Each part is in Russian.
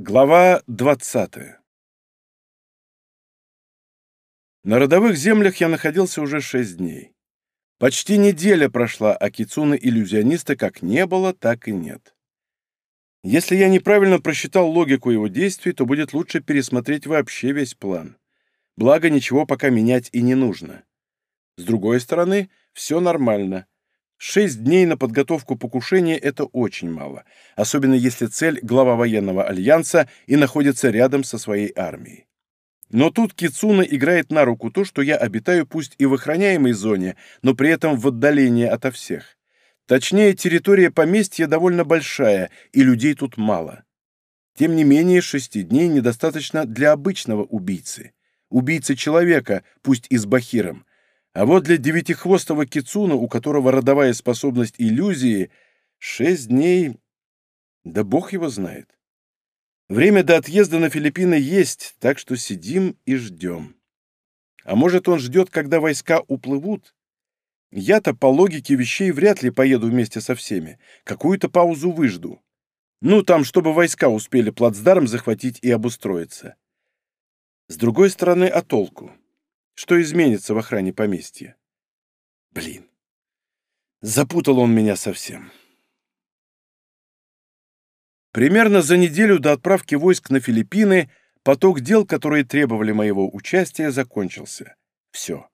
Глава 20 На родовых землях я находился уже шесть дней. Почти неделя прошла, а Кицуна-иллюзиониста как не было, так и нет. Если я неправильно просчитал логику его действий, то будет лучше пересмотреть вообще весь план. Благо, ничего пока менять и не нужно. С другой стороны, все нормально — Шесть дней на подготовку покушения – это очень мало, особенно если цель – глава военного альянса и находится рядом со своей армией. Но тут Кицуна играет на руку то, что я обитаю пусть и в охраняемой зоне, но при этом в отдалении ото всех. Точнее, территория поместья довольно большая, и людей тут мало. Тем не менее, шести дней недостаточно для обычного убийцы. Убийцы человека, пусть и с бахиром, а вот для девятихвостого кицуна, у которого родовая способность иллюзии, шесть дней... Да бог его знает. Время до отъезда на Филиппины есть, так что сидим и ждем. А может, он ждет, когда войска уплывут? Я-то по логике вещей вряд ли поеду вместе со всеми. Какую-то паузу выжду. Ну, там, чтобы войска успели плацдарм захватить и обустроиться. С другой стороны, а толку? Что изменится в охране поместья? Блин, запутал он меня совсем. Примерно за неделю до отправки войск на Филиппины поток дел, которые требовали моего участия, закончился. Все.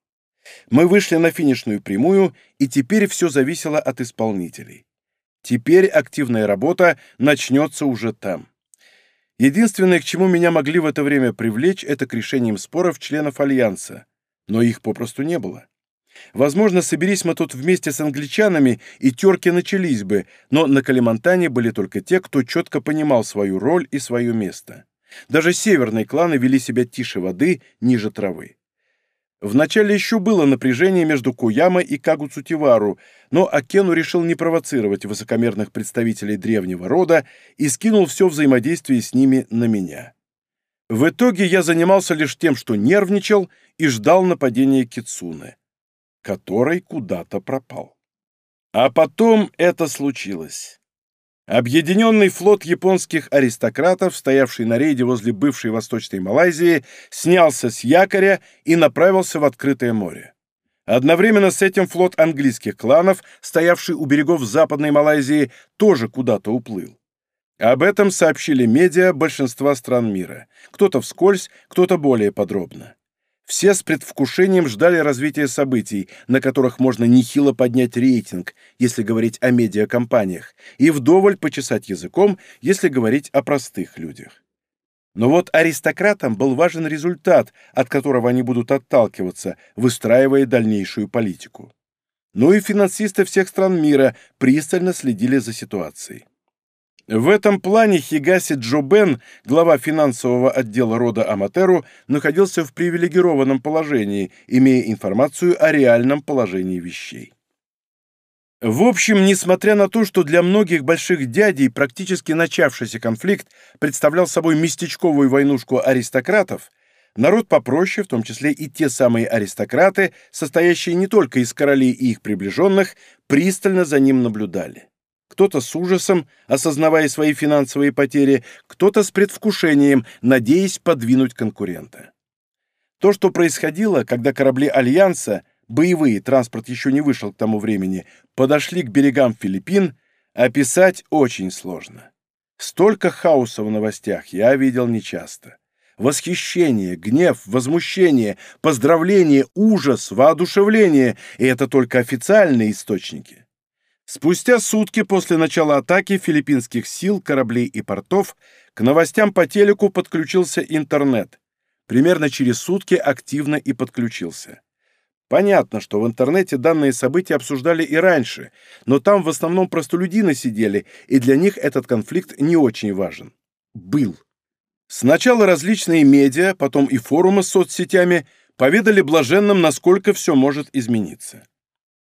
Мы вышли на финишную прямую, и теперь все зависело от исполнителей. Теперь активная работа начнется уже там. Единственное, к чему меня могли в это время привлечь, это к решениям споров членов Альянса но их попросту не было. Возможно, соберись мы тут вместе с англичанами, и терки начались бы, но на Калимантане были только те, кто четко понимал свою роль и свое место. Даже северные кланы вели себя тише воды, ниже травы. Вначале еще было напряжение между Куяма и Кагуцутивару, но Акену решил не провоцировать высокомерных представителей древнего рода и скинул все взаимодействие с ними на меня. В итоге я занимался лишь тем, что нервничал и ждал нападения Кицуны, который куда-то пропал. А потом это случилось. Объединенный флот японских аристократов, стоявший на рейде возле бывшей Восточной Малайзии, снялся с якоря и направился в открытое море. Одновременно с этим флот английских кланов, стоявший у берегов Западной Малайзии, тоже куда-то уплыл. Об этом сообщили медиа большинства стран мира. Кто-то вскользь, кто-то более подробно. Все с предвкушением ждали развития событий, на которых можно нехило поднять рейтинг, если говорить о медиакомпаниях, и вдоволь почесать языком, если говорить о простых людях. Но вот аристократам был важен результат, от которого они будут отталкиваться, выстраивая дальнейшую политику. Ну и финансисты всех стран мира пристально следили за ситуацией. В этом плане Хигаси Джобен, глава финансового отдела рода Аматеру, находился в привилегированном положении, имея информацию о реальном положении вещей. В общем, несмотря на то, что для многих больших дядей практически начавшийся конфликт представлял собой местечковую войнушку аристократов, народ попроще, в том числе и те самые аристократы, состоящие не только из королей и их приближенных, пристально за ним наблюдали кто-то с ужасом, осознавая свои финансовые потери, кто-то с предвкушением, надеясь подвинуть конкурента. То, что происходило, когда корабли Альянса, боевые, транспорт еще не вышел к тому времени, подошли к берегам Филиппин, описать очень сложно. Столько хаоса в новостях я видел нечасто. Восхищение, гнев, возмущение, поздравление, ужас, воодушевление — и это только официальные источники. Спустя сутки после начала атаки филиппинских сил, кораблей и портов к новостям по телеку подключился интернет. Примерно через сутки активно и подключился. Понятно, что в интернете данные события обсуждали и раньше, но там в основном простолюдины сидели, и для них этот конфликт не очень важен. Был. Сначала различные медиа, потом и форумы с соцсетями поведали блаженным, насколько все может измениться.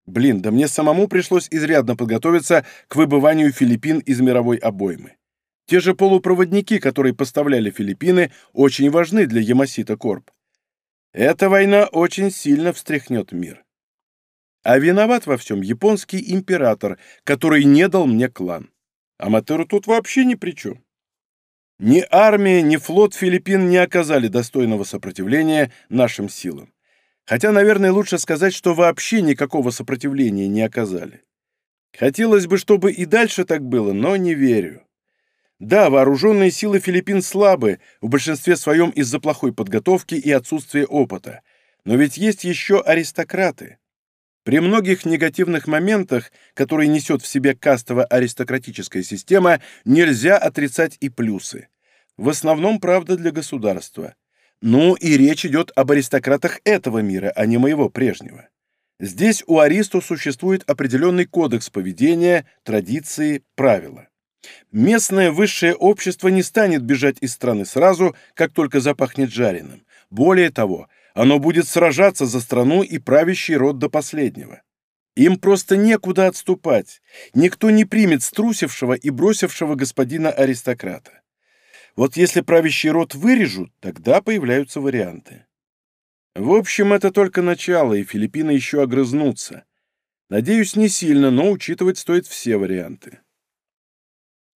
Блин, да мне самому пришлось изрядно подготовиться к выбыванию Филиппин из мировой обоймы. Те же полупроводники, которые поставляли Филиппины, очень важны для Ямасита Корп. Эта война очень сильно встряхнет мир. А виноват во всем японский император, который не дал мне клан. Аматеру тут вообще ни при чем. Ни армия, ни флот Филиппин не оказали достойного сопротивления нашим силам. Хотя, наверное, лучше сказать, что вообще никакого сопротивления не оказали. Хотелось бы, чтобы и дальше так было, но не верю. Да, вооруженные силы Филиппин слабы, в большинстве своем из-за плохой подготовки и отсутствия опыта. Но ведь есть еще аристократы. При многих негативных моментах, которые несет в себе кастово-аристократическая система, нельзя отрицать и плюсы. В основном, правда, для государства. Ну и речь идет об аристократах этого мира, а не моего прежнего. Здесь у Аристу существует определенный кодекс поведения, традиции, правила. Местное высшее общество не станет бежать из страны сразу, как только запахнет жареным. Более того, оно будет сражаться за страну и правящий род до последнего. Им просто некуда отступать. Никто не примет струсившего и бросившего господина аристократа. Вот если правящий род вырежут, тогда появляются варианты. В общем, это только начало, и Филиппины еще огрызнутся. Надеюсь, не сильно, но учитывать стоит все варианты.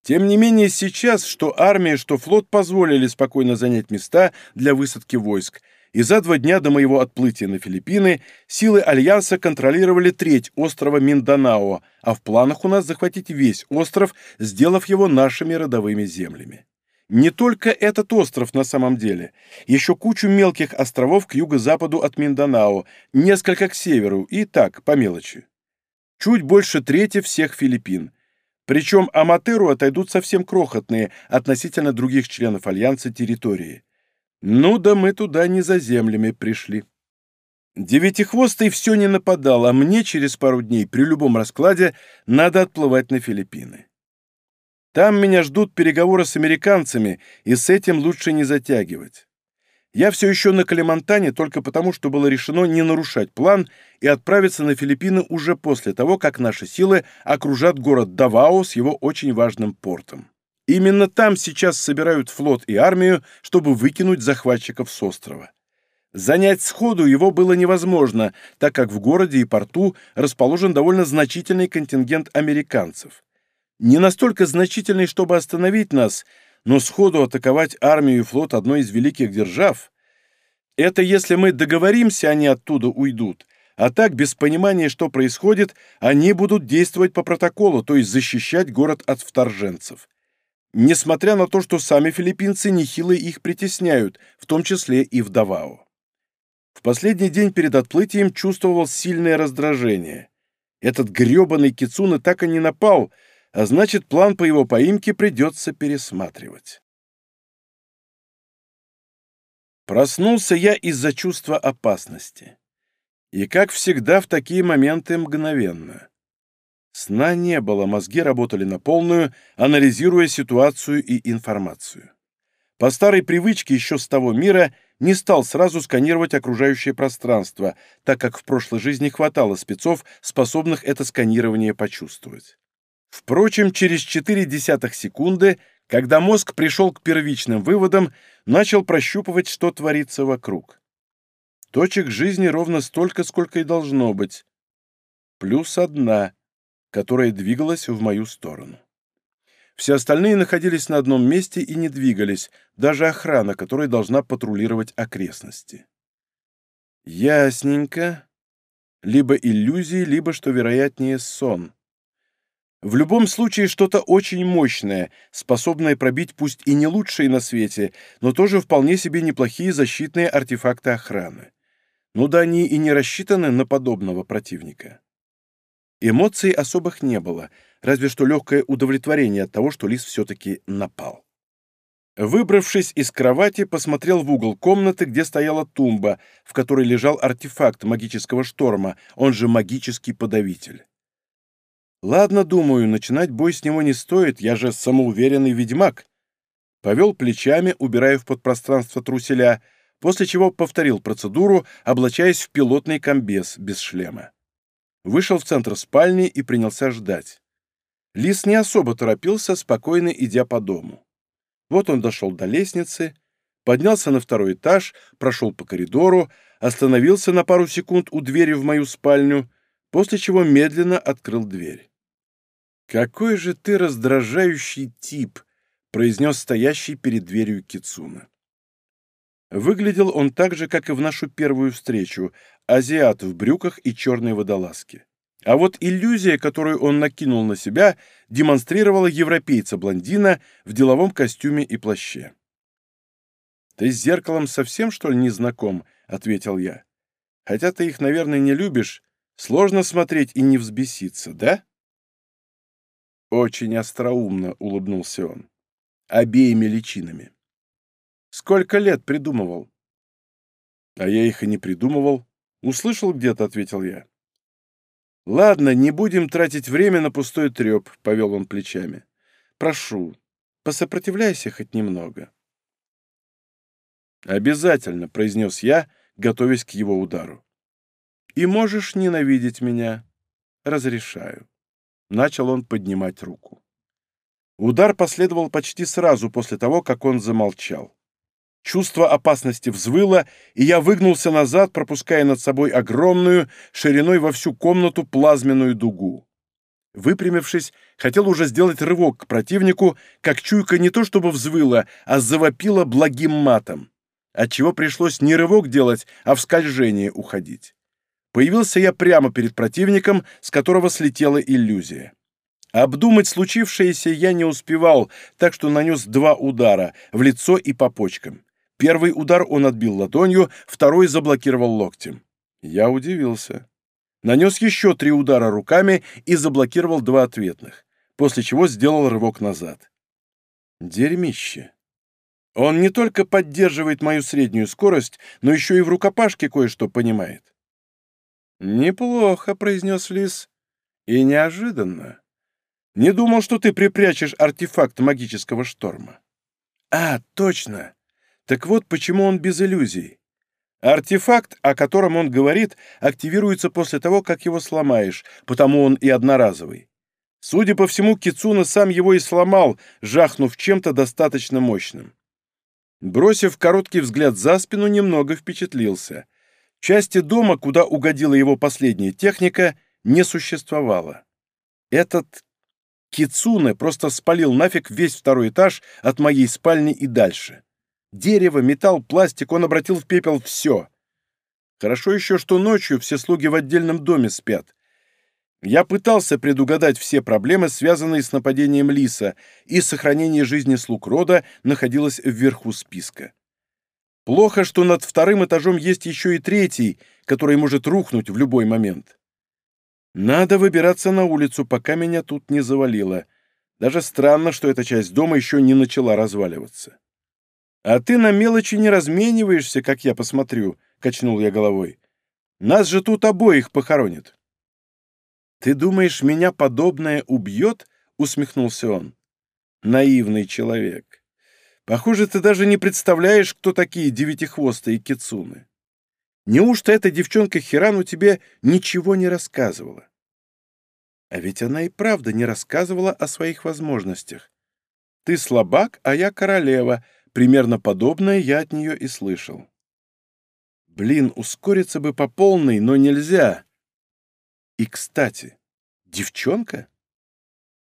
Тем не менее, сейчас что армия, что флот позволили спокойно занять места для высадки войск, и за два дня до моего отплытия на Филиппины силы Альянса контролировали треть острова Минданао, а в планах у нас захватить весь остров, сделав его нашими родовыми землями. Не только этот остров на самом деле, еще кучу мелких островов к юго-западу от Минданао, несколько к северу и так, по мелочи. Чуть больше трети всех Филиппин – причем Аматеру отойдут совсем крохотные относительно других членов Альянса территории. Ну да мы туда не за землями пришли. Девятихвостый все не нападал, а мне через пару дней при любом раскладе надо отплывать на Филиппины. Там меня ждут переговоры с американцами, и с этим лучше не затягивать. Я все еще на Калимантане только потому, что было решено не нарушать план и отправиться на Филиппины уже после того, как наши силы окружат город Давао с его очень важным портом. Именно там сейчас собирают флот и армию, чтобы выкинуть захватчиков с острова. Занять сходу его было невозможно, так как в городе и порту расположен довольно значительный контингент американцев. Не настолько значительный, чтобы остановить нас – но сходу атаковать армию и флот одной из великих держав — это если мы договоримся, они оттуда уйдут, а так, без понимания, что происходит, они будут действовать по протоколу, то есть защищать город от вторженцев. Несмотря на то, что сами филиппинцы нехило их притесняют, в том числе и в Давао. В последний день перед отплытием чувствовал сильное раздражение. Этот грёбаный Кицуна так и не напал — а значит, план по его поимке придется пересматривать. Проснулся я из-за чувства опасности. И, как всегда, в такие моменты мгновенно. Сна не было, мозги работали на полную, анализируя ситуацию и информацию. По старой привычке еще с того мира не стал сразу сканировать окружающее пространство, так как в прошлой жизни хватало спецов, способных это сканирование почувствовать. Впрочем, через четыре десятых секунды, когда мозг пришел к первичным выводам, начал прощупывать, что творится вокруг. Точек жизни ровно столько, сколько и должно быть. Плюс одна, которая двигалась в мою сторону. Все остальные находились на одном месте и не двигались, даже охрана, которая должна патрулировать окрестности. Ясненько. Либо иллюзии, либо, что вероятнее, сон. В любом случае что-то очень мощное, способное пробить пусть и не лучшие на свете, но тоже вполне себе неплохие защитные артефакты охраны. Ну да они и не рассчитаны на подобного противника. Эмоций особых не было, разве что легкое удовлетворение от того, что лис все-таки напал. Выбравшись из кровати, посмотрел в угол комнаты, где стояла тумба, в которой лежал артефакт магического шторма, он же магический подавитель. Ладно, думаю, начинать бой с него не стоит, я же самоуверенный ведьмак. Повел плечами, убирая в подпространство труселя, после чего повторил процедуру, облачаясь в пилотный комбез без шлема. Вышел в центр спальни и принялся ждать. Лис не особо торопился, спокойно идя по дому. Вот он дошел до лестницы, поднялся на второй этаж, прошел по коридору, остановился на пару секунд у двери в мою спальню, после чего медленно открыл дверь. «Какой же ты раздражающий тип!» — произнес стоящий перед дверью Кицуна. Выглядел он так же, как и в нашу первую встречу, азиат в брюках и черной водолазке. А вот иллюзия, которую он накинул на себя, демонстрировала европейца-блондина в деловом костюме и плаще. «Ты с зеркалом совсем, что ли, не знаком?» — ответил я. «Хотя ты их, наверное, не любишь, сложно смотреть и не взбеситься, да?» «Очень остроумно», — улыбнулся он. «Обеими личинами». «Сколько лет придумывал?» «А я их и не придумывал. Услышал где-то», — ответил я. «Ладно, не будем тратить время на пустой треп», — повел он плечами. «Прошу, посопротивляйся хоть немного». «Обязательно», — произнес я, готовясь к его удару. «И можешь ненавидеть меня. Разрешаю». Начал он поднимать руку. Удар последовал почти сразу после того, как он замолчал. Чувство опасности взвыло, и я выгнулся назад, пропуская над собой огромную, шириной во всю комнату плазменную дугу. Выпрямившись, хотел уже сделать рывок к противнику, как чуйка не то чтобы взвыла, а завопила благим матом, отчего пришлось не рывок делать, а в скольжение уходить. Появился я прямо перед противником, с которого слетела иллюзия. Обдумать случившееся я не успевал, так что нанес два удара — в лицо и по почкам. Первый удар он отбил ладонью, второй заблокировал локтем. Я удивился. Нанес еще три удара руками и заблокировал два ответных, после чего сделал рывок назад. Дерьмище. Он не только поддерживает мою среднюю скорость, но еще и в рукопашке кое-что понимает. «Неплохо», — произнес Лис. «И неожиданно. Не думал, что ты припрячешь артефакт магического шторма». «А, точно. Так вот, почему он без иллюзий. Артефакт, о котором он говорит, активируется после того, как его сломаешь, потому он и одноразовый. Судя по всему, Кицуна сам его и сломал, жахнув чем-то достаточно мощным. Бросив короткий взгляд за спину, немного впечатлился. Части дома, куда угодила его последняя техника, не существовало. Этот Кицуне просто спалил нафиг весь второй этаж от моей спальни и дальше. Дерево, металл, пластик он обратил в пепел все. Хорошо еще, что ночью все слуги в отдельном доме спят. Я пытался предугадать все проблемы, связанные с нападением лиса, и сохранение жизни слуг рода находилось вверху списка. Плохо, что над вторым этажом есть еще и третий, который может рухнуть в любой момент. Надо выбираться на улицу, пока меня тут не завалило. Даже странно, что эта часть дома еще не начала разваливаться. «А ты на мелочи не размениваешься, как я посмотрю», — качнул я головой. «Нас же тут обоих похоронят». «Ты думаешь, меня подобное убьет?» — усмехнулся он. «Наивный человек. Похоже, ты даже не представляешь, кто такие девятихвостые кицуны. Неужто эта девчонка Хирану тебе ничего не рассказывала?» А ведь она и правда не рассказывала о своих возможностях. «Ты слабак, а я королева», Примерно подобное я от нее и слышал. Блин, ускориться бы по полной, но нельзя. И, кстати, девчонка?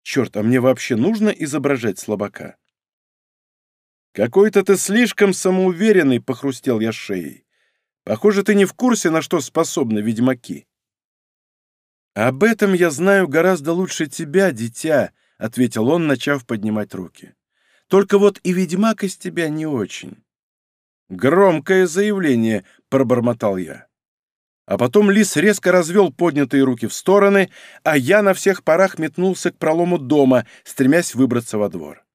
Черт, а мне вообще нужно изображать слабака? «Какой-то ты слишком самоуверенный», — похрустел я шеей. «Похоже, ты не в курсе, на что способны ведьмаки». «Об этом я знаю гораздо лучше тебя, дитя», — ответил он, начав поднимать руки. Только вот и ведьмак из тебя не очень». «Громкое заявление», — пробормотал я. А потом лис резко развел поднятые руки в стороны, а я на всех парах метнулся к пролому дома, стремясь выбраться во двор.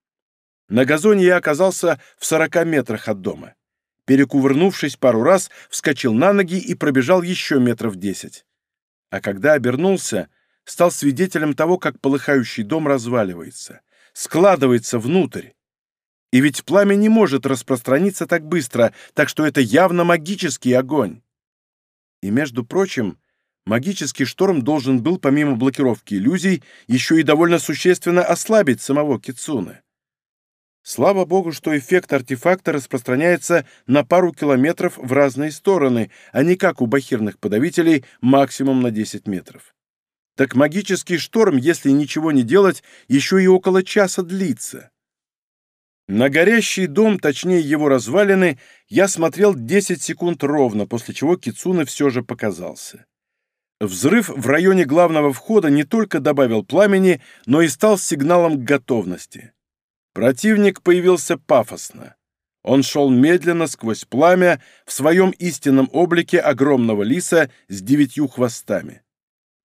На газоне я оказался в сорока метрах от дома. Перекувырнувшись пару раз, вскочил на ноги и пробежал еще метров десять. А когда обернулся, стал свидетелем того, как полыхающий дом разваливается, складывается внутрь. И ведь пламя не может распространиться так быстро, так что это явно магический огонь. И, между прочим, магический шторм должен был, помимо блокировки иллюзий, еще и довольно существенно ослабить самого Кицуны. Слава богу, что эффект артефакта распространяется на пару километров в разные стороны, а не как у бахирных подавителей максимум на 10 метров. Так магический шторм, если ничего не делать, еще и около часа длится. На горящий дом, точнее его развалины, я смотрел 10 секунд ровно, после чего Кицуна все же показался. Взрыв в районе главного входа не только добавил пламени, но и стал сигналом к готовности. Противник появился пафосно. Он шел медленно сквозь пламя в своем истинном облике огромного лиса с девятью хвостами.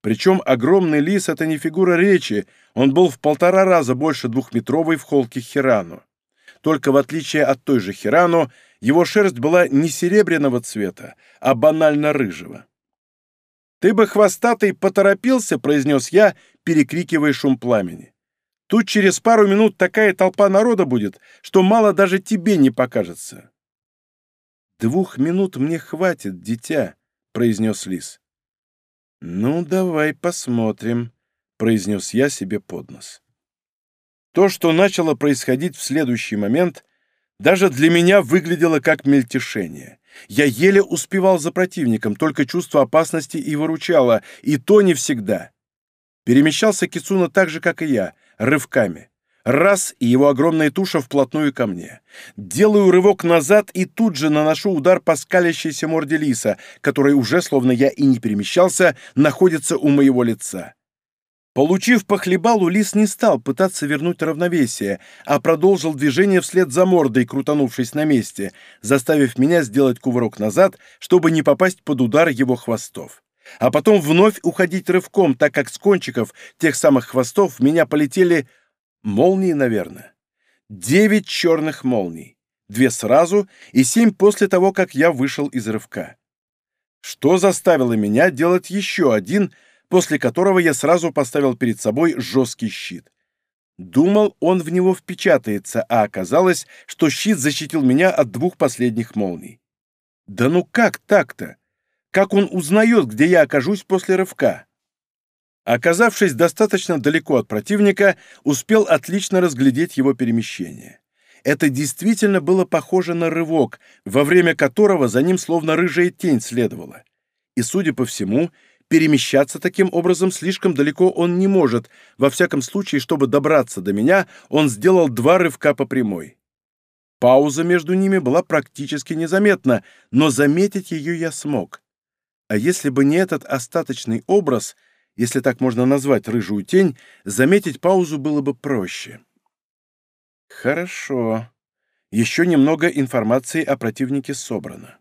Причем огромный лис — это не фигура речи, он был в полтора раза больше двухметровой в холке Хирану. Только в отличие от той же Хирану, его шерсть была не серебряного цвета, а банально рыжего. «Ты бы, хвостатый, поторопился», — произнес я, перекрикивая шум пламени. «Тут через пару минут такая толпа народа будет, что мало даже тебе не покажется». «Двух минут мне хватит, дитя», — произнес лис. «Ну, давай посмотрим», — произнес я себе под нос. То, что начало происходить в следующий момент, даже для меня выглядело как мельтешение. Я еле успевал за противником, только чувство опасности и выручало, и то не всегда. Перемещался Кицуна так же, как и я, рывками. Раз, и его огромная туша вплотную ко мне. Делаю рывок назад и тут же наношу удар по скалящейся морде лиса, который уже, словно я и не перемещался, находится у моего лица. Получив по хлебалу, лис не стал пытаться вернуть равновесие, а продолжил движение вслед за мордой, крутанувшись на месте, заставив меня сделать кувырок назад, чтобы не попасть под удар его хвостов. А потом вновь уходить рывком, так как с кончиков тех самых хвостов в меня полетели Молнии, наверное. Девять черных молний. Две сразу и семь после того, как я вышел из рывка. Что заставило меня делать еще один, после которого я сразу поставил перед собой жесткий щит. Думал, он в него впечатается, а оказалось, что щит защитил меня от двух последних молний. Да ну как так-то? Как он узнает, где я окажусь после рывка? Оказавшись достаточно далеко от противника, успел отлично разглядеть его перемещение. Это действительно было похоже на рывок, во время которого за ним словно рыжая тень следовала. И, судя по всему, перемещаться таким образом слишком далеко он не может. Во всяком случае, чтобы добраться до меня, он сделал два рывка по прямой. Пауза между ними была практически незаметна, но заметить ее я смог. А если бы не этот остаточный образ — если так можно назвать рыжую тень, заметить паузу было бы проще. Хорошо. Еще немного информации о противнике собрано.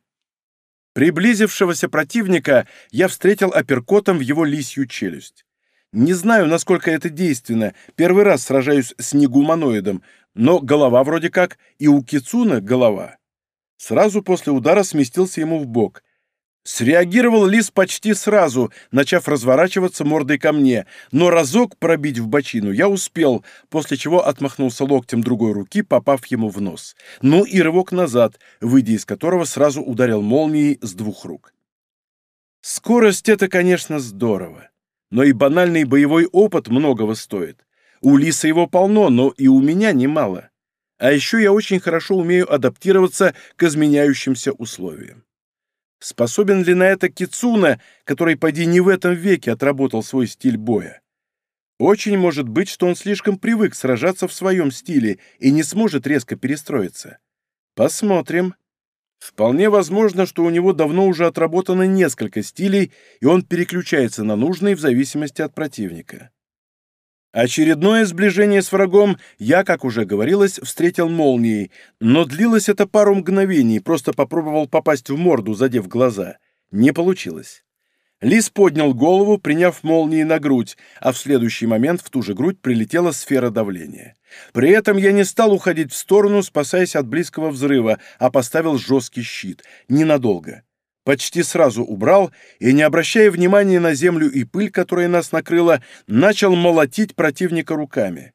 Приблизившегося противника я встретил апперкотом в его лисью челюсть. Не знаю, насколько это действенно, первый раз сражаюсь с негуманоидом, но голова вроде как, и у Кицуна голова. Сразу после удара сместился ему в бок, Среагировал лис почти сразу, начав разворачиваться мордой ко мне, но разок пробить в бочину я успел, после чего отмахнулся локтем другой руки, попав ему в нос. Ну и рывок назад, выйдя из которого сразу ударил молнией с двух рук. Скорость — это, конечно, здорово, но и банальный боевой опыт многого стоит. У лиса его полно, но и у меня немало. А еще я очень хорошо умею адаптироваться к изменяющимся условиям. Способен ли на это Кицуна, который, поди, не в этом веке отработал свой стиль боя? Очень может быть, что он слишком привык сражаться в своем стиле и не сможет резко перестроиться. Посмотрим. Вполне возможно, что у него давно уже отработано несколько стилей, и он переключается на нужный в зависимости от противника. Очередное сближение с врагом я, как уже говорилось, встретил молнией, но длилось это пару мгновений, просто попробовал попасть в морду, задев глаза. Не получилось. Лис поднял голову, приняв молнии на грудь, а в следующий момент в ту же грудь прилетела сфера давления. При этом я не стал уходить в сторону, спасаясь от близкого взрыва, а поставил жесткий щит. Ненадолго почти сразу убрал и, не обращая внимания на землю и пыль, которая нас накрыла, начал молотить противника руками.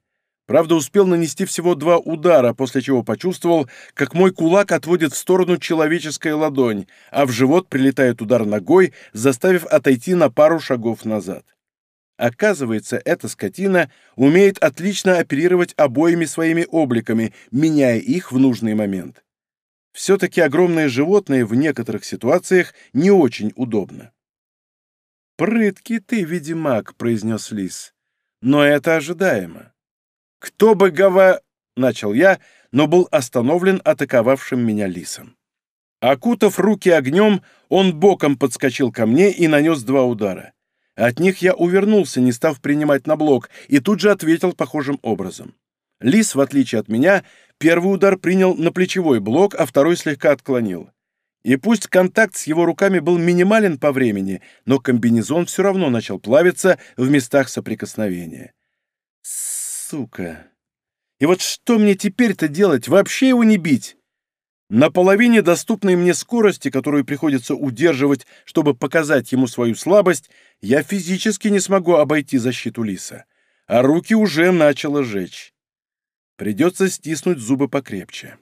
Правда, успел нанести всего два удара, после чего почувствовал, как мой кулак отводит в сторону человеческая ладонь, а в живот прилетает удар ногой, заставив отойти на пару шагов назад. Оказывается, эта скотина умеет отлично оперировать обоими своими обликами, меняя их в нужный момент. Все-таки огромное животное в некоторых ситуациях не очень удобно. «Прыткий ты, ведьмак», — произнес лис. «Но это ожидаемо». «Кто бы гова...» — начал я, но был остановлен атаковавшим меня лисом. Окутав руки огнем, он боком подскочил ко мне и нанес два удара. От них я увернулся, не став принимать на блок, и тут же ответил похожим образом. Лис, в отличие от меня, первый удар принял на плечевой блок, а второй слегка отклонил. И пусть контакт с его руками был минимален по времени, но комбинезон все равно начал плавиться в местах соприкосновения. Сука! И вот что мне теперь-то делать? Вообще его не бить? На половине доступной мне скорости, которую приходится удерживать, чтобы показать ему свою слабость, я физически не смогу обойти защиту лиса, а руки уже начало жечь. Придется стиснуть зубы покрепче.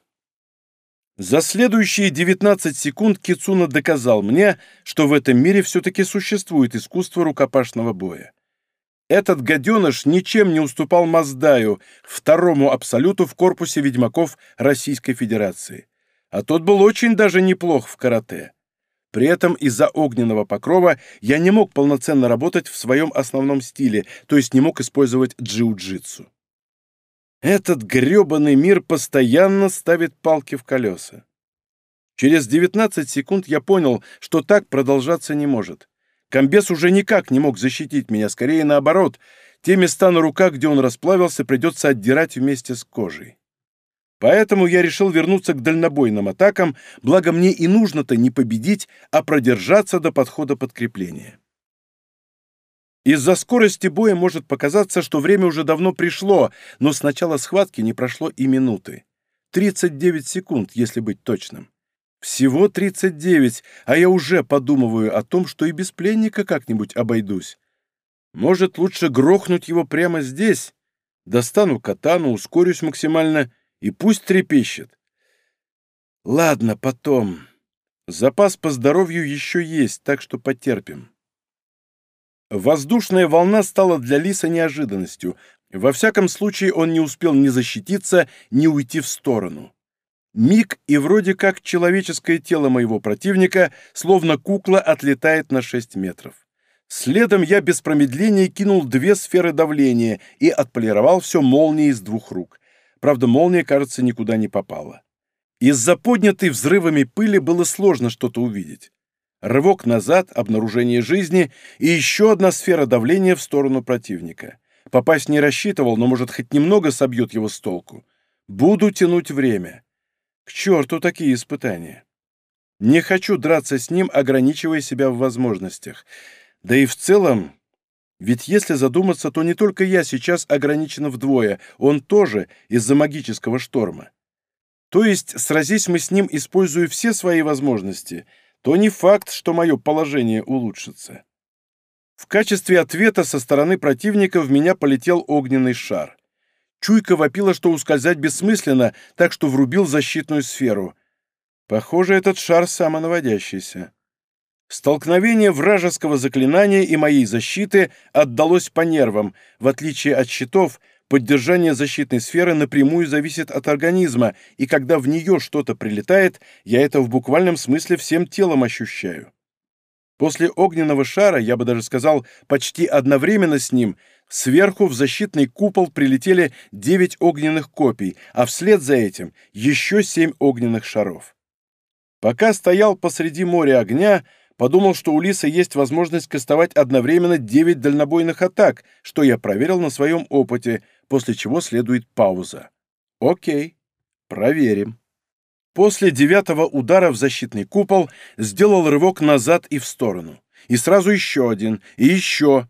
За следующие 19 секунд Кицуна доказал мне, что в этом мире все-таки существует искусство рукопашного боя. Этот гаденыш ничем не уступал Маздаю, второму абсолюту в корпусе ведьмаков Российской Федерации. А тот был очень даже неплох в карате. При этом из-за огненного покрова я не мог полноценно работать в своем основном стиле, то есть не мог использовать джиу-джитсу. Этот грёбаный мир постоянно ставит палки в колеса. Через 19 секунд я понял, что так продолжаться не может. Комбес уже никак не мог защитить меня, скорее наоборот. Те места на руках, где он расплавился, придется отдирать вместе с кожей. Поэтому я решил вернуться к дальнобойным атакам, благо мне и нужно-то не победить, а продержаться до подхода подкрепления. Из-за скорости боя может показаться, что время уже давно пришло, но с начала схватки не прошло и минуты. 39 секунд, если быть точным. Всего 39, а я уже подумываю о том, что и без пленника как-нибудь обойдусь. Может, лучше грохнуть его прямо здесь? Достану катану, ускорюсь максимально, и пусть трепещет. Ладно, потом. Запас по здоровью еще есть, так что потерпим. Воздушная волна стала для Лиса неожиданностью. Во всяком случае, он не успел ни защититься, ни уйти в сторону. Миг, и вроде как человеческое тело моего противника, словно кукла, отлетает на 6 метров. Следом я без промедления кинул две сферы давления и отполировал все молнией из двух рук. Правда, молния, кажется, никуда не попала. Из-за поднятой взрывами пыли было сложно что-то увидеть. Рывок назад, обнаружение жизни и еще одна сфера давления в сторону противника. Попасть не рассчитывал, но, может, хоть немного собьет его с толку. Буду тянуть время. К черту такие испытания. Не хочу драться с ним, ограничивая себя в возможностях. Да и в целом, ведь если задуматься, то не только я сейчас ограничен вдвое, он тоже из-за магического шторма. То есть, сразись мы с ним, используя все свои возможности — то не факт, что мое положение улучшится. В качестве ответа со стороны противника в меня полетел огненный шар. Чуйка вопила, что ускользать бессмысленно, так что врубил защитную сферу. Похоже, этот шар самонаводящийся. Столкновение вражеского заклинания и моей защиты отдалось по нервам. В отличие от щитов, Поддержание защитной сферы напрямую зависит от организма, и когда в нее что-то прилетает, я это в буквальном смысле всем телом ощущаю. После огненного шара, я бы даже сказал, почти одновременно с ним, сверху в защитный купол прилетели девять огненных копий, а вслед за этим еще семь огненных шаров. Пока стоял посреди моря огня, подумал, что у Лиса есть возможность кастовать одновременно девять дальнобойных атак, что я проверил на своем опыте, после чего следует пауза. Окей, проверим. После девятого удара в защитный купол сделал рывок назад и в сторону. И сразу еще один, и еще.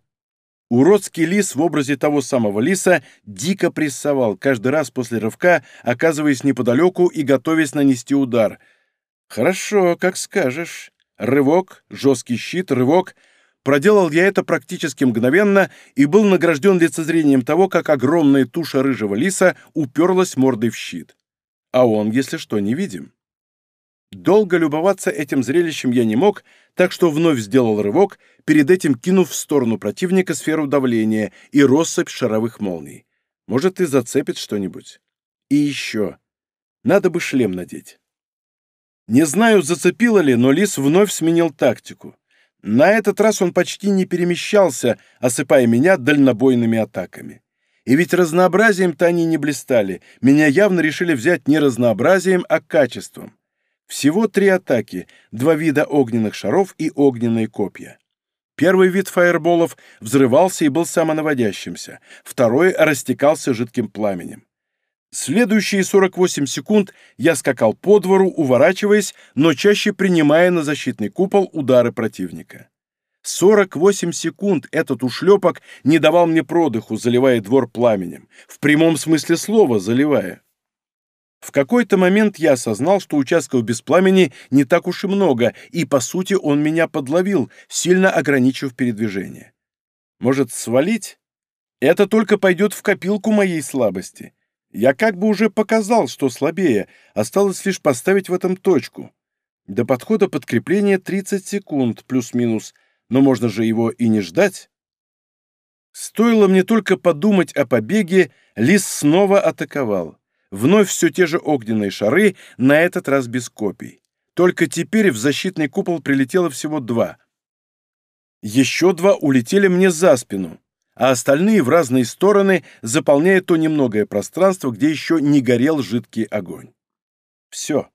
Уродский лис в образе того самого лиса дико прессовал, каждый раз после рывка, оказываясь неподалеку и готовясь нанести удар. «Хорошо, как скажешь. Рывок, жесткий щит, рывок — Проделал я это практически мгновенно и был награжден лицезрением того, как огромная туша рыжего лиса уперлась мордой в щит. А он, если что, не видим. Долго любоваться этим зрелищем я не мог, так что вновь сделал рывок, перед этим кинув в сторону противника сферу давления и россыпь шаровых молний. Может, и зацепит что-нибудь. И еще. Надо бы шлем надеть. Не знаю, зацепило ли, но лис вновь сменил тактику. На этот раз он почти не перемещался, осыпая меня дальнобойными атаками. И ведь разнообразием-то они не блистали. Меня явно решили взять не разнообразием, а качеством. Всего три атаки, два вида огненных шаров и огненные копья. Первый вид фаерболов взрывался и был самонаводящимся, второй растекался жидким пламенем. Следующие 48 секунд я скакал по двору, уворачиваясь, но чаще принимая на защитный купол удары противника. 48 секунд этот ушлепок не давал мне продыху, заливая двор пламенем. В прямом смысле слова заливая. В какой-то момент я осознал, что участков без пламени не так уж и много, и, по сути, он меня подловил, сильно ограничив передвижение. Может, свалить? Это только пойдет в копилку моей слабости. Я как бы уже показал, что слабее, осталось лишь поставить в этом точку. До подхода подкрепления 30 секунд, плюс-минус, но можно же его и не ждать. Стоило мне только подумать о побеге, лис снова атаковал. Вновь все те же огненные шары, на этот раз без копий. Только теперь в защитный купол прилетело всего два. Еще два улетели мне за спину а остальные в разные стороны, заполняя то немногое пространство, где еще не горел жидкий огонь. Все.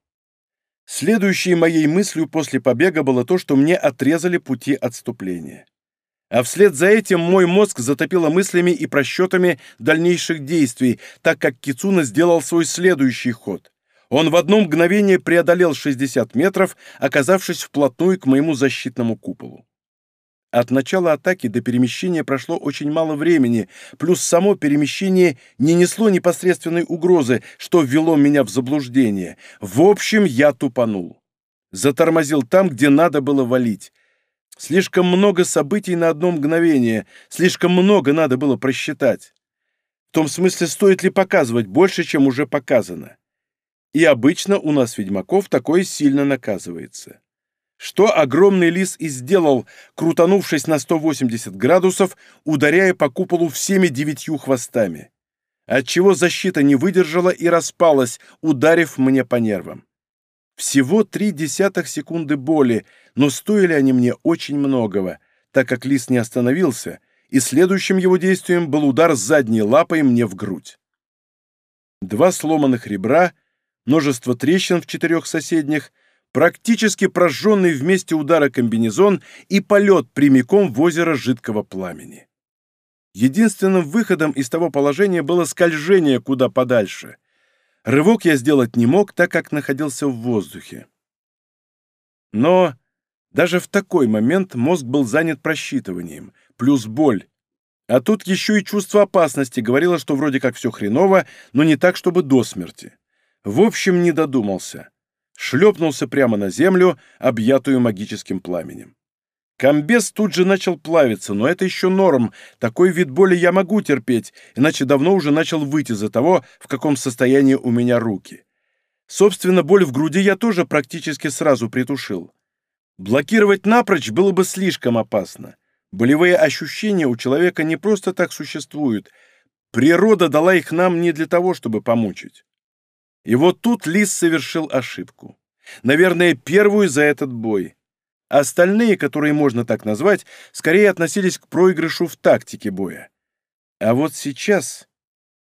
Следующей моей мыслью после побега было то, что мне отрезали пути отступления. А вслед за этим мой мозг затопило мыслями и просчетами дальнейших действий, так как Кицуна сделал свой следующий ход. Он в одно мгновение преодолел 60 метров, оказавшись вплотную к моему защитному куполу. От начала атаки до перемещения прошло очень мало времени, плюс само перемещение не несло непосредственной угрозы, что ввело меня в заблуждение. В общем, я тупанул. Затормозил там, где надо было валить. Слишком много событий на одно мгновение, слишком много надо было просчитать. В том смысле, стоит ли показывать больше, чем уже показано. И обычно у нас, ведьмаков, такое сильно наказывается что огромный лис и сделал, крутанувшись на 180 градусов, ударяя по куполу всеми девятью хвостами, отчего защита не выдержала и распалась, ударив мне по нервам. Всего три десятых секунды боли, но стоили они мне очень многого, так как лис не остановился, и следующим его действием был удар задней лапой мне в грудь. Два сломанных ребра, множество трещин в четырех соседних — практически прожженный вместе удара комбинезон и полет прямиком в озеро жидкого пламени. Единственным выходом из того положения было скольжение куда подальше. Рывок я сделать не мог, так как находился в воздухе. Но даже в такой момент мозг был занят просчитыванием, плюс боль. А тут еще и чувство опасности говорило, что вроде как все хреново, но не так, чтобы до смерти. В общем, не додумался шлепнулся прямо на землю, объятую магическим пламенем. Комбез тут же начал плавиться, но это еще норм. Такой вид боли я могу терпеть, иначе давно уже начал выйти за того, в каком состоянии у меня руки. Собственно, боль в груди я тоже практически сразу притушил. Блокировать напрочь было бы слишком опасно. Болевые ощущения у человека не просто так существуют. Природа дала их нам не для того, чтобы помучить. И вот тут Лис совершил ошибку. Наверное, первую за этот бой. Остальные, которые можно так назвать, скорее относились к проигрышу в тактике боя. А вот сейчас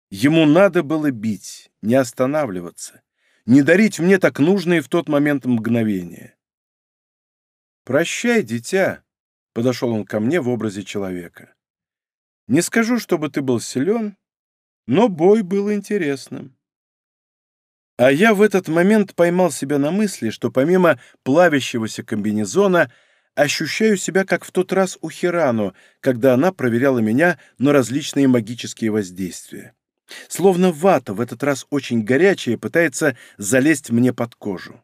ему надо было бить, не останавливаться, не дарить мне так нужные в тот момент мгновения. «Прощай, дитя», — подошел он ко мне в образе человека. «Не скажу, чтобы ты был силен, но бой был интересным. А я в этот момент поймал себя на мысли, что помимо плавящегося комбинезона ощущаю себя как в тот раз у Хирану, когда она проверяла меня на различные магические воздействия. Словно вата, в этот раз очень горячая, пытается залезть мне под кожу.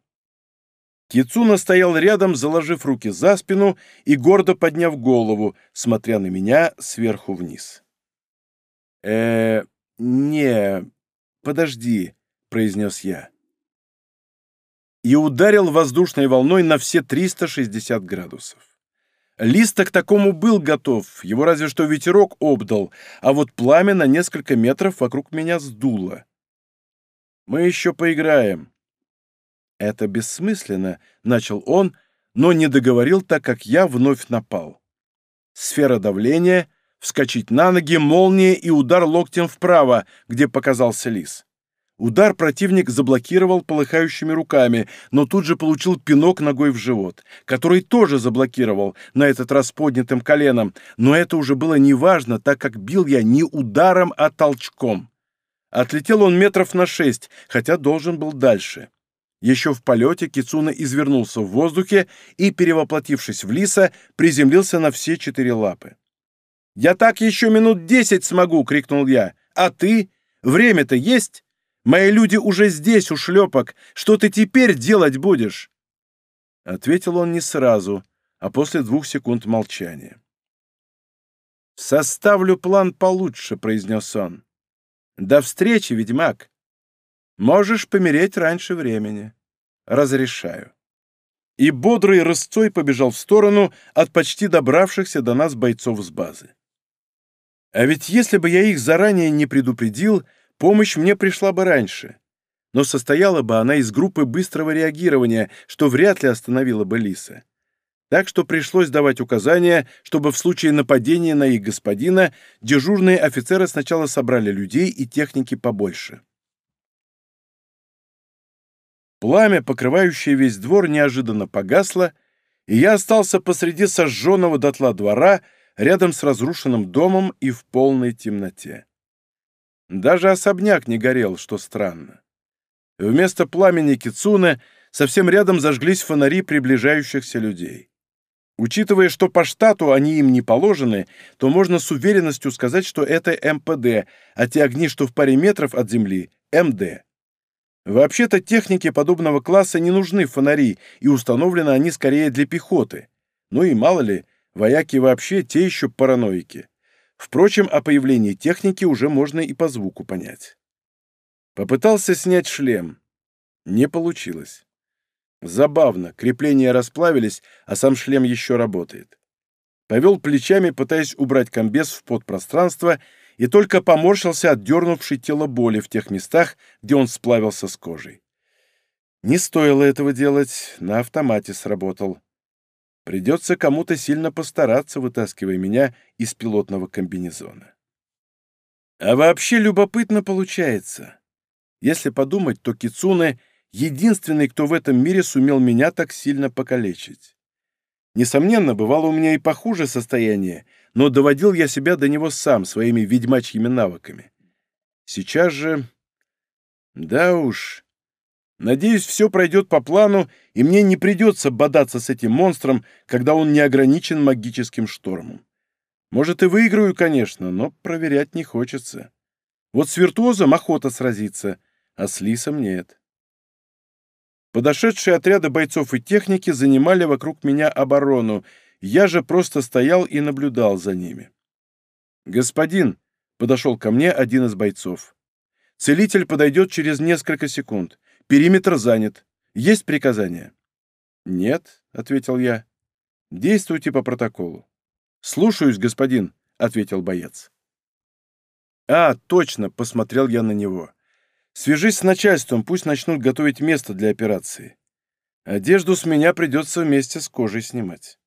Кицуна стоял рядом, заложив руки за спину и гордо подняв голову, смотря на меня сверху вниз. э не, подожди», произнес я. И ударил воздушной волной на все 360 градусов. Листа к такому был готов, его разве что ветерок обдал, а вот пламя на несколько метров вокруг меня сдуло. «Мы еще поиграем». «Это бессмысленно», — начал он, но не договорил, так как я вновь напал. Сфера давления, Вскочить на ноги, молния и удар локтем вправо, где показался лис. Удар противник заблокировал полыхающими руками, но тут же получил пинок ногой в живот, который тоже заблокировал, на этот раз поднятым коленом, но это уже было неважно, так как бил я не ударом, а толчком. Отлетел он метров на шесть, хотя должен был дальше. Еще в полете Кицуна извернулся в воздухе и, перевоплотившись в лиса, приземлился на все четыре лапы. «Я так еще минут десять смогу!» — крикнул я. «А ты? Время-то есть?» Мои люди уже здесь, у шлепок. Что ты теперь делать будешь?» Ответил он не сразу, а после двух секунд молчания. «Составлю план получше», — произнес он. «До встречи, ведьмак. Можешь помереть раньше времени. Разрешаю». И бодрый рысцой побежал в сторону от почти добравшихся до нас бойцов с базы. А ведь если бы я их заранее не предупредил, Помощь мне пришла бы раньше, но состояла бы она из группы быстрого реагирования, что вряд ли остановило бы Лиса. Так что пришлось давать указания, чтобы в случае нападения на их господина дежурные офицеры сначала собрали людей и техники побольше. Пламя, покрывающее весь двор, неожиданно погасло, и я остался посреди сожженного дотла двора, рядом с разрушенным домом и в полной темноте. Даже особняк не горел, что странно. Вместо пламени кицуны совсем рядом зажглись фонари приближающихся людей. Учитывая, что по штату они им не положены, то можно с уверенностью сказать, что это МПД, а те огни, что в паре метров от земли — МД. Вообще-то технике подобного класса не нужны фонари, и установлены они скорее для пехоты. Ну и мало ли, вояки вообще те еще параноики. Впрочем, о появлении техники уже можно и по звуку понять. Попытался снять шлем. Не получилось. Забавно, крепления расплавились, а сам шлем еще работает. Повел плечами, пытаясь убрать комбез в подпространство, и только поморщился от дернувшей тело боли в тех местах, где он сплавился с кожей. Не стоило этого делать, на автомате сработал. Придется кому-то сильно постараться, вытаскивая меня из пилотного комбинезона. А вообще любопытно получается. Если подумать, то Кицуне — единственный, кто в этом мире сумел меня так сильно покалечить. Несомненно, бывало у меня и похуже состояние, но доводил я себя до него сам своими ведьмачьими навыками. Сейчас же... Да уж, Надеюсь, все пройдет по плану, и мне не придется бодаться с этим монстром, когда он не ограничен магическим штормом. Может, и выиграю, конечно, но проверять не хочется. Вот с виртуозом охота сразиться, а с лисом нет. Подошедшие отряды бойцов и техники занимали вокруг меня оборону, я же просто стоял и наблюдал за ними. «Господин», — подошел ко мне один из бойцов, — «целитель подойдет через несколько секунд. Периметр занят. Есть приказание?» «Нет», — ответил я. «Действуйте по протоколу». «Слушаюсь, господин», — ответил боец. «А, точно», — посмотрел я на него. «Свяжись с начальством, пусть начнут готовить место для операции. Одежду с меня придется вместе с кожей снимать».